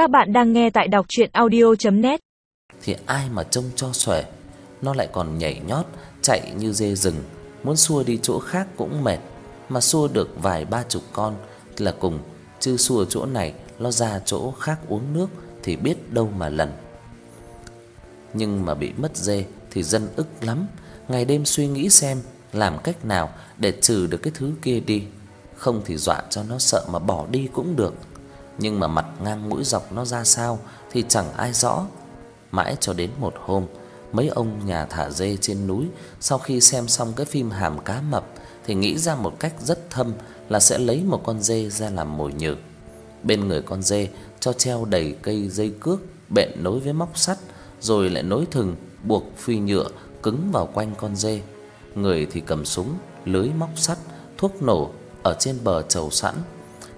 Các bạn đang nghe tại đọc audio net. Thì ai mà trông cho xuể, nó lại còn nhảy nhót chạy như dê rừng, muốn xua đi chỗ khác cũng mệt, mà xua được vài ba chục con là cùng, chứ xua chỗ này nó ra chỗ khác uống nước thì biết đâu mà lần. Nhưng mà bị mất dê thì dân ức lắm, ngày đêm suy nghĩ xem làm cách nào để trừ được cái thứ kia đi, không thì dọa cho nó sợ mà bỏ đi cũng được. Nhưng mà mặt ngang mũi dọc nó ra sao thì chẳng ai rõ. Mãi cho đến một hôm, mấy ông nhà thả dê trên núi sau khi xem xong cái phim Hàm cá mập thì nghĩ ra một cách rất thâm là sẽ lấy một con dê ra làm mồi nhử. Bên người con dê cho treo đầy cây dây cước bện nối với móc sắt, rồi lại nối thừng buộc phi nhựa cứng vào quanh con dê. Người thì cầm súng, lưới móc sắt, thuốc nổ ở trên bờ chầu sẵn.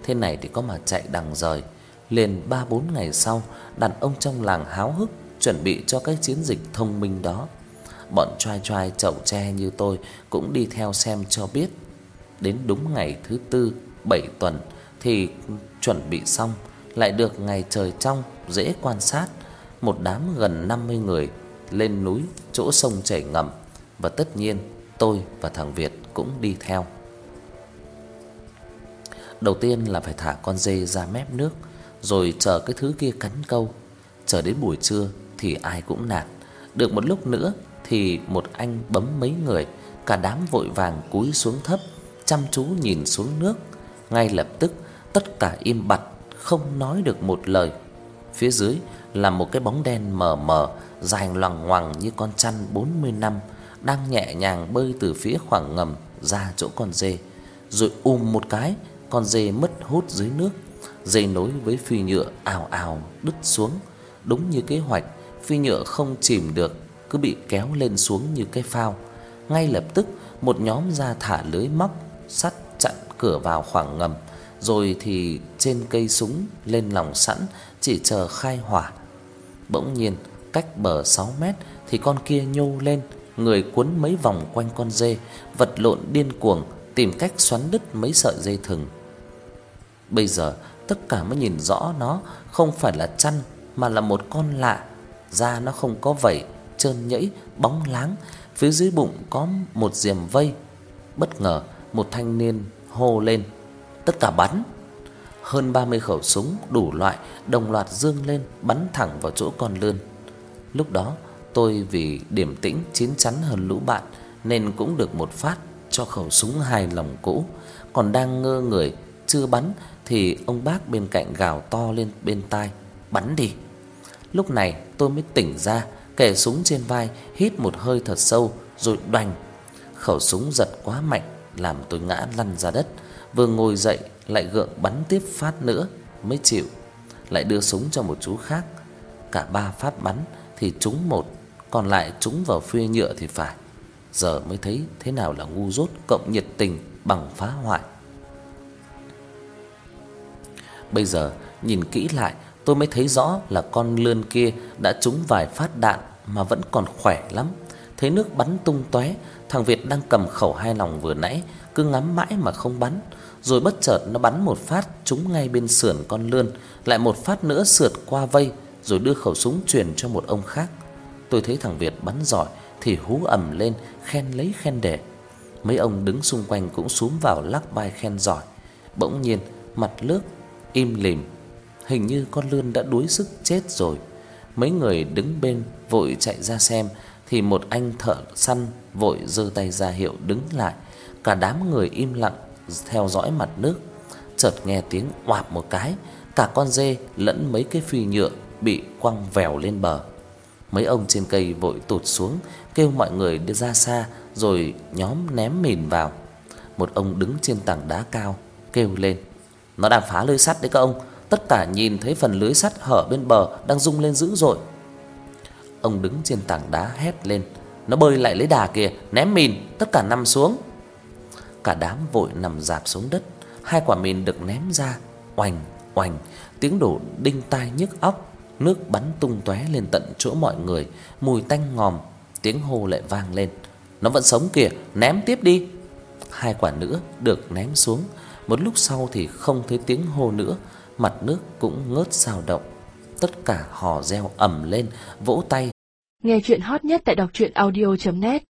Thế này thì có mà chạy đằng rời. Liền 3 4 ngày sau, đàn ông trong làng háo hức chuẩn bị cho cái chiến dịch thông minh đó. Bọn trai trai chậu tre như tôi cũng đi theo xem cho biết. Đến đúng ngày thứ tư 7 tuần thì chuẩn bị xong, lại được ngày trời trong dễ quan sát, một đám gần 50 người lên núi chỗ sông chảy ngầm và tất nhiên tôi và thằng Việt cũng đi theo. Đầu tiên là phải thả con dê ra mép nước, rồi chờ cái thứ kia cắn câu. Chờ đến buổi trưa thì ai cũng nạt. Được một lúc nữa thì một anh bấm mấy người, cả đám vội vàng cúi xuống thấp, chăm chú nhìn xuống nước. Ngay lập tức tất cả im bặt, không nói được một lời. Phía dưới là một cái bóng đen mờ mờ, dài loằng ngoằng như con chăn 40 năm đang nhẹ nhàng bơi từ phía khoảng ngầm ra chỗ con dê. Rồi ùm một cái, con dê mất hút dưới nước, dây nối với phi nhựa ào ào đứt xuống. Đúng như kế hoạch, phi nhựa không chìm được, cứ bị kéo lên xuống như cái phao. Ngay lập tức, một nhóm ra thả lưới móc sắt chặn cửa vào khoảng ngầm, rồi thì trên cây súng lên lòng sẵn chỉ chờ khai hỏa. Bỗng nhiên, cách bờ 6 mét thì con kia nhô lên, người cuốn mấy vòng quanh con dê, vật lộn điên cuồng tìm cách xoắn đứt mấy sợi dây thừng. Bây giờ tất cả mới nhìn rõ nó không phải là chăn mà là một con lạ, da nó không có vảy, trơn nhẫy, bóng láng, phía dưới bụng có một diềm vây. Bất ngờ, một thanh niên hô lên: "Tất cả bắn!" Hơn 30 khẩu súng đủ loại đồng loạt dương lên bắn thẳng vào chỗ con lươn. Lúc đó, tôi vì điểm tĩnh chín chắn hơn lũ bạn nên cũng được một phát cho khẩu súng hài lòng cũ, còn đang ngơ người chưa bắn thì ông bác bên cạnh gào to lên bên tai, "Bắn đi." Lúc này tôi mới tỉnh ra, kẻ súng trên vai hít một hơi thật sâu rồi đoành. Khẩu súng giật quá mạnh làm tôi ngã lăn ra đất, vừa ngồi dậy lại gượng bắn tiếp phát nữa mới chịu. Lại đưa súng cho một chú khác. Cả ba phát bắn thì trúng một, còn lại trúng vào phuê nhựa thì phải. Giờ mới thấy thế nào là ngu dốt cộng nhiệt tình bằng phá hoại. Bây giờ nhìn kỹ lại, tôi mới thấy rõ là con lươn kia đã trúng vài phát đạn mà vẫn còn khỏe lắm. Thấy nước bắn tung tóe, thằng Việt đang cầm khẩu hai lòng vừa nãy cứ ngắm mãi mà không bắn, rồi bất chợt nó bắn một phát trúng ngay bên sườn con lươn, lại một phát nữa sượt qua vây, rồi đưa khẩu súng truyền cho một ông khác. Tôi thấy thằng Việt bắn giỏi thì hú ầm lên khen lấy khen để. Mấy ông đứng xung quanh cũng xúm vào lắc vai khen giỏi. Bỗng nhiên, mặt lướt im lìm, hình như con lươn đã đuối sức chết rồi. Mấy người đứng bên vội chạy ra xem thì một anh thợ săn vội giơ tay ra hiệu đứng lại. Cả đám người im lặng theo dõi mặt nước. Chợt nghe tiếng oạp một cái, cả con dê lẫn mấy cái phi nhựa bị quăng vèo lên bờ. Mấy ông trên cây vội tụt xuống, kêu mọi người đi ra xa rồi nhóm ném mìn vào. Một ông đứng trên tảng đá cao kêu lên: "Nó đang phá lưới sắt đấy các ông, tất cả nhìn thấy phần lưới sắt hở bên bờ đang rung lên dữ dội." Ông đứng trên tảng đá hét lên: "Nó bơi lại lấy đà kìa, ném mìn, tất cả nằm xuống." Cả đám vội nằm dạp xuống đất, hai quả mìn được ném ra, oành oành, tiếng đổ đinh tai nhức óc, nước bắn tung tóe lên tận chỗ mọi người, mùi tanh ngòm, tiếng hô lại vang lên. Nó vẫn sống kìa, ném tiếp đi. Hai quả nữa được ném xuống, một lúc sau thì không thấy tiếng hô nữa, mặt nước cũng ngớt xào động. tất cả hò reo ầm lên, vỗ tay. Nghe chuyện hot nhất tại đọc audio net